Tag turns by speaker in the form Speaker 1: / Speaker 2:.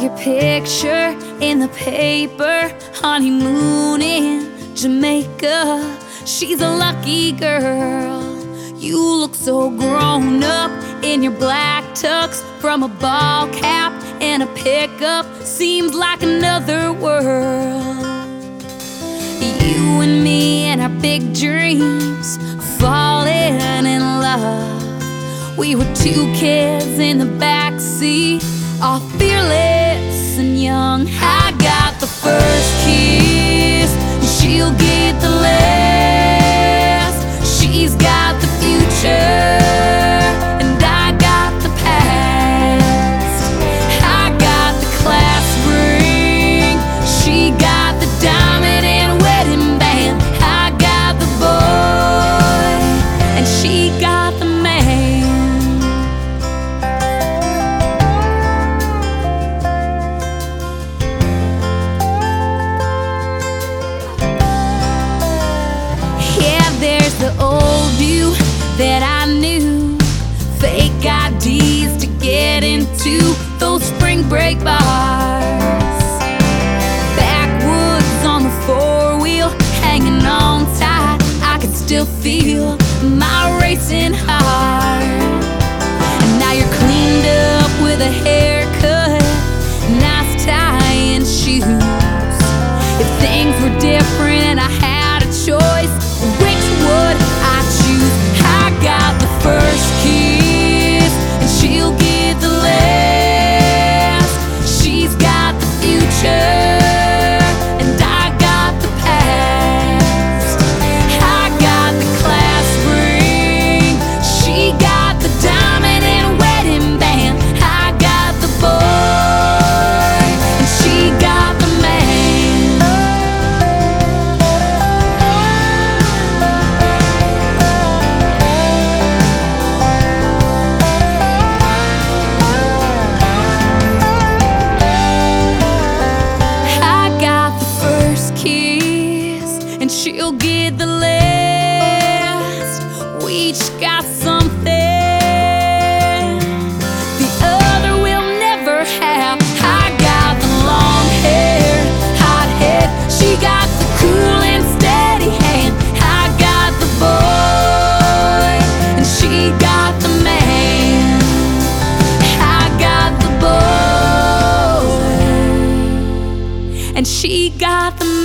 Speaker 1: picture in the paper, honeymoon in Jamaica. She's a lucky girl. You look so grown up in your black tux from a ball cap and a pickup. Seems like another world. You and me and our big dreams falling in love. We were two kids in the back seat, all fearless those break bars. Backwoods on the four wheel, hanging on tight. I can still feel my racing heart. And now you're cleaned up with a haircut, nice tie and shoes. If things were different and I had a choice, which would she'll get the last. We each got something the other will never have. I got the long hair, hot head. She got the cool and steady hand. I got the boy, and she got the man. I got the boy and she got the man.